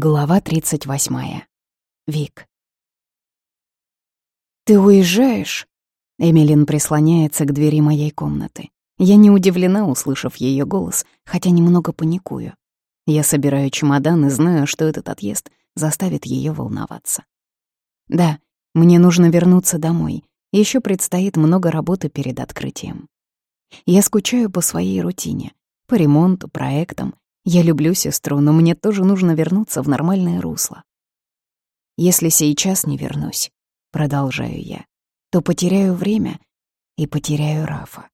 Глава 38. Вик. «Ты уезжаешь?» Эмилин прислоняется к двери моей комнаты. Я не удивлена, услышав ее голос, хотя немного паникую. Я собираю чемодан и знаю, что этот отъезд заставит ее волноваться. Да, мне нужно вернуться домой. Еще предстоит много работы перед открытием. Я скучаю по своей рутине, по ремонту, проектам, я люблю сестру, но мне тоже нужно вернуться в нормальное русло. Если сейчас не вернусь, продолжаю я, то потеряю время и потеряю Рафа.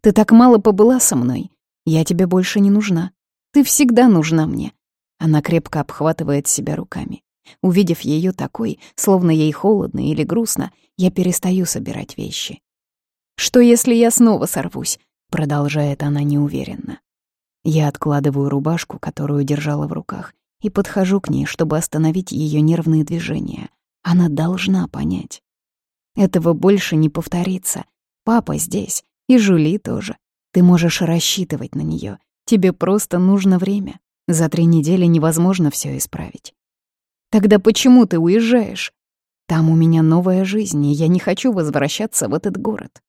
Ты так мало побыла со мной. Я тебе больше не нужна. Ты всегда нужна мне. Она крепко обхватывает себя руками. Увидев ее такой, словно ей холодно или грустно, я перестаю собирать вещи. «Что, если я снова сорвусь?» — продолжает она неуверенно. Я откладываю рубашку, которую держала в руках, и подхожу к ней, чтобы остановить ее нервные движения. Она должна понять. Этого больше не повторится. Папа здесь, и Жули тоже. Ты можешь рассчитывать на нее. Тебе просто нужно время. За три недели невозможно все исправить. Тогда почему ты уезжаешь? Там у меня новая жизнь, и я не хочу возвращаться в этот город.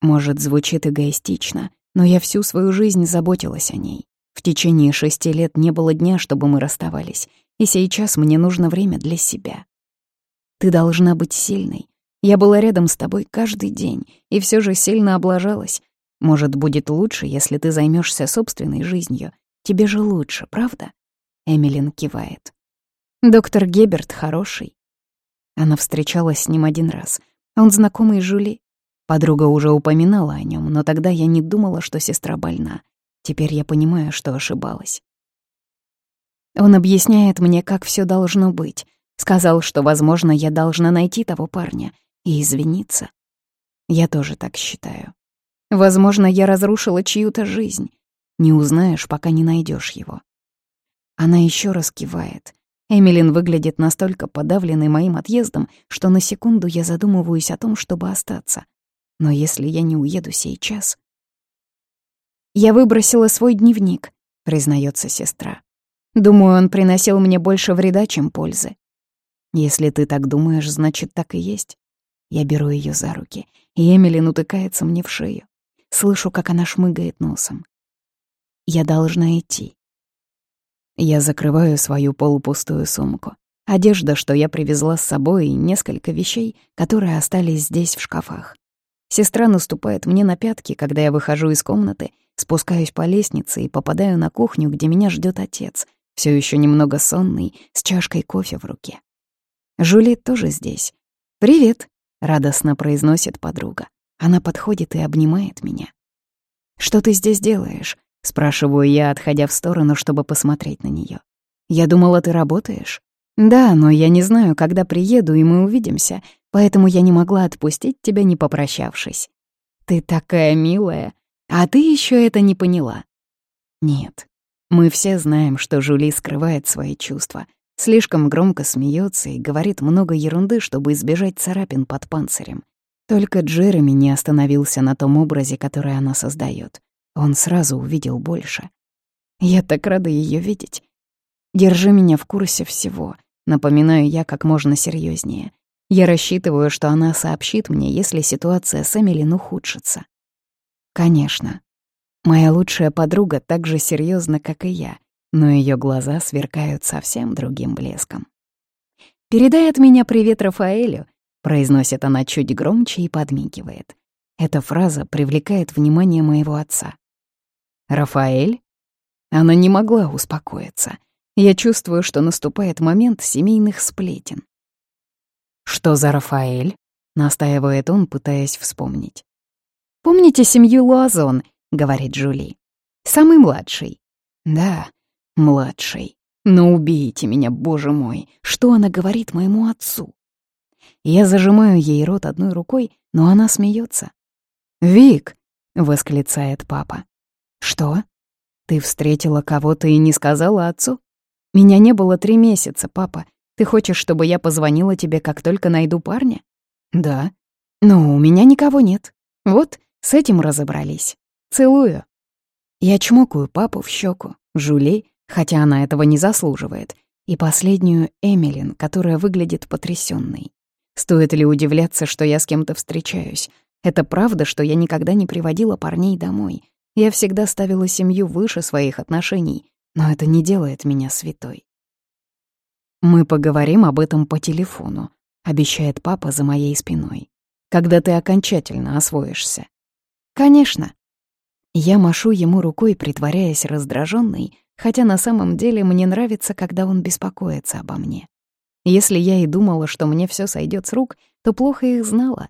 Может, звучит эгоистично, но я всю свою жизнь заботилась о ней. В течение шести лет не было дня, чтобы мы расставались, и сейчас мне нужно время для себя. Ты должна быть сильной. Я была рядом с тобой каждый день, и все же сильно облажалась. Может, будет лучше, если ты займешься собственной жизнью. Тебе же лучше, правда? Эмилин кивает. Доктор Геберт хороший. Она встречалась с ним один раз. Он знакомый Жули. Подруга уже упоминала о нем, но тогда я не думала, что сестра больна. Теперь я понимаю, что ошибалась. Он объясняет мне, как все должно быть. Сказал, что, возможно, я должна найти того парня и извиниться. Я тоже так считаю. Возможно, я разрушила чью-то жизнь. Не узнаешь, пока не найдешь его. Она еще раз кивает. Эмилин выглядит настолько подавленной моим отъездом, что на секунду я задумываюсь о том, чтобы остаться. Но если я не уеду сейчас... Я выбросила свой дневник, признается сестра. Думаю, он приносил мне больше вреда, чем пользы. Если ты так думаешь, значит, так и есть. Я беру ее за руки, и Эмилин утыкается мне в шею. Слышу, как она шмыгает носом. Я должна идти. Я закрываю свою полупустую сумку. Одежда, что я привезла с собой, и несколько вещей, которые остались здесь в шкафах. Сестра наступает мне на пятки, когда я выхожу из комнаты, спускаюсь по лестнице и попадаю на кухню, где меня ждет отец, все еще немного сонный, с чашкой кофе в руке. Жули тоже здесь. «Привет», — радостно произносит подруга. Она подходит и обнимает меня. «Что ты здесь делаешь?» — спрашиваю я, отходя в сторону, чтобы посмотреть на нее. «Я думала, ты работаешь?» «Да, но я не знаю, когда приеду, и мы увидимся поэтому я не могла отпустить тебя, не попрощавшись. Ты такая милая, а ты еще это не поняла. Нет, мы все знаем, что Жули скрывает свои чувства, слишком громко смеется и говорит много ерунды, чтобы избежать царапин под панцирем. Только Джереми не остановился на том образе, который она создает. Он сразу увидел больше. Я так рада ее видеть. Держи меня в курсе всего, напоминаю я как можно серьезнее. Я рассчитываю, что она сообщит мне, если ситуация с Эмилин ухудшится. Конечно. Моя лучшая подруга так же серьезна, как и я, но ее глаза сверкают совсем другим блеском. «Передай от меня привет Рафаэлю», — произносит она чуть громче и подмигивает. Эта фраза привлекает внимание моего отца. «Рафаэль?» Она не могла успокоиться. Я чувствую, что наступает момент семейных сплетен. «Что за Рафаэль?» — настаивает он, пытаясь вспомнить. «Помните семью Луазон?» — говорит Жули. «Самый младший». «Да, младший. Но убейте меня, боже мой! Что она говорит моему отцу?» Я зажимаю ей рот одной рукой, но она смеется. «Вик!» — восклицает папа. «Что? Ты встретила кого-то и не сказала отцу? Меня не было три месяца, папа. Ты хочешь, чтобы я позвонила тебе, как только найду парня? Да. Но у меня никого нет. Вот, с этим разобрались. Целую. Я чмокаю папу в щеку. Жули, хотя она этого не заслуживает, и последнюю Эмилин, которая выглядит потрясённой. Стоит ли удивляться, что я с кем-то встречаюсь? Это правда, что я никогда не приводила парней домой. Я всегда ставила семью выше своих отношений, но это не делает меня святой. «Мы поговорим об этом по телефону», — обещает папа за моей спиной, «когда ты окончательно освоишься». «Конечно». Я машу ему рукой, притворяясь раздраженной, хотя на самом деле мне нравится, когда он беспокоится обо мне. Если я и думала, что мне все сойдет с рук, то плохо их знала.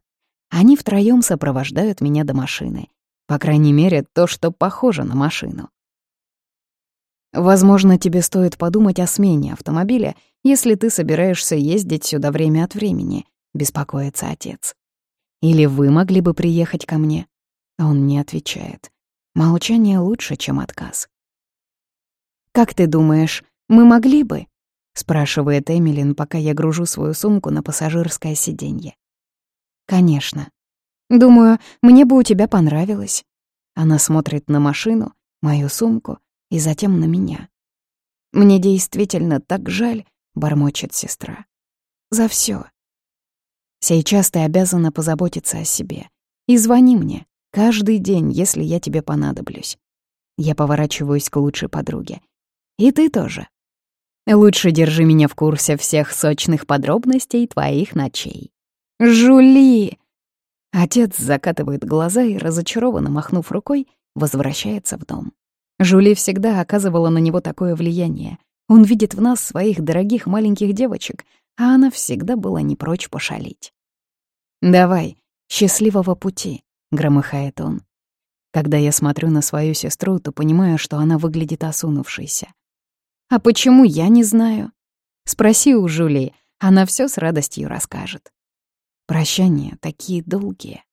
Они втроем сопровождают меня до машины. По крайней мере, то, что похоже на машину. Возможно, тебе стоит подумать о смене автомобиля, если ты собираешься ездить сюда время от времени, беспокоится отец. Или вы могли бы приехать ко мне? Он не отвечает. Молчание лучше, чем отказ. «Как ты думаешь, мы могли бы?» — спрашивает Эмилин, пока я гружу свою сумку на пассажирское сиденье. «Конечно. Думаю, мне бы у тебя понравилось». Она смотрит на машину, мою сумку и затем на меня. «Мне действительно так жаль», — бормочет сестра. «За всё. Сейчас ты обязана позаботиться о себе. И звони мне каждый день, если я тебе понадоблюсь». Я поворачиваюсь к лучшей подруге. «И ты тоже. Лучше держи меня в курсе всех сочных подробностей твоих ночей». «Жули!» Отец закатывает глаза и, разочарованно махнув рукой, возвращается в дом. Жули всегда оказывала на него такое влияние. Он видит в нас своих дорогих маленьких девочек, а она всегда была не прочь пошалить. «Давай, счастливого пути», — громыхает он. Когда я смотрю на свою сестру, то понимаю, что она выглядит осунувшейся. «А почему я не знаю?» Спроси у Жули, она все с радостью расскажет. Прощания такие долгие.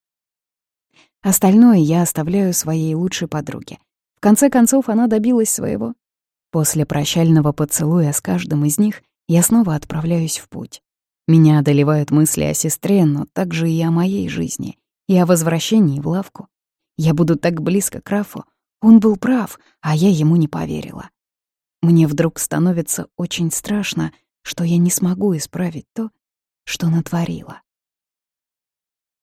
Остальное я оставляю своей лучшей подруге. Конце концов, она добилась своего. После прощального поцелуя с каждым из них я снова отправляюсь в путь. Меня одолевают мысли о сестре, но также и о моей жизни, и о возвращении в лавку. Я буду так близко к Рафу. Он был прав, а я ему не поверила. Мне вдруг становится очень страшно, что я не смогу исправить то, что натворила.